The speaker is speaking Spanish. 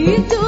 you